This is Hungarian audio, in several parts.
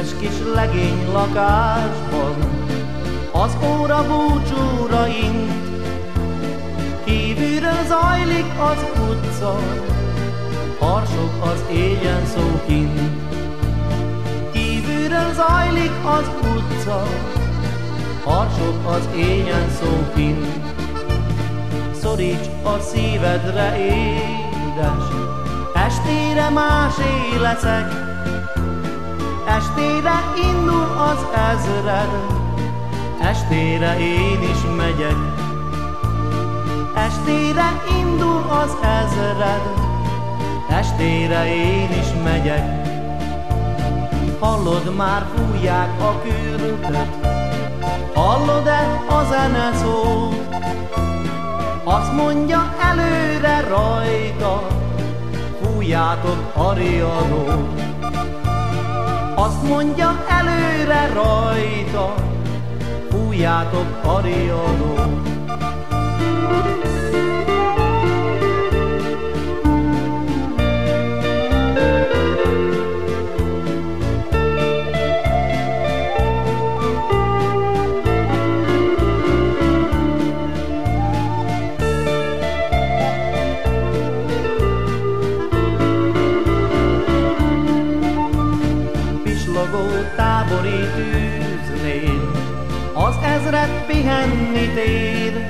üres kis legény lakásban. Az óra búcsúra int, kívülről zajlik az utca, harsog az éjjel szó kint. Kívülről zajlik az utca, harsog az éjjel szó kint. Szoríts a szívedre, édes, estére másé leszek, estére indul az ezred, estére én is megyek. Estére indul az ezred, estére én is megyek. Hallod már fújják a kürtöt, hallod-e a zene szó? Azt mondja előre rajta, fújjátok a riadót. Azt mondja előre rajta, fújjátok a. tábori tűznél az ezred pihenni tér.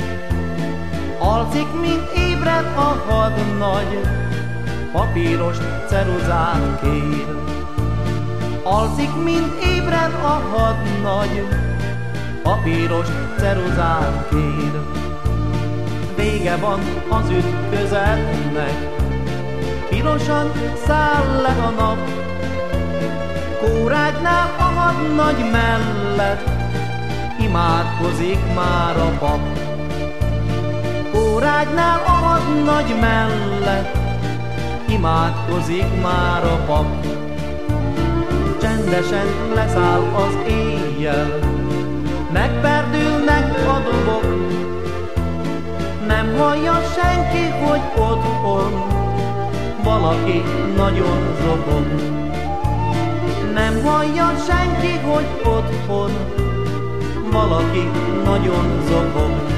Alszik, mint ébred a hadnagy, papíros ceruzát kér. Alszik, mint ébred a hadnagy, papíros ceruzát kér. Vége van az ütközetnek, pirosan száll le a nap, Kórágynál a hadnagy mellett imádkozik már a pap. Órágynál a hadnagy mellett imádkozik már a pap. Csendesen leszáll az éjjel, megperdülnek a dobok, nem hallja senki, hogy otthon valaki nagyon zokog. Nem hallja senki, hogy otthon valaki nagyon zokog.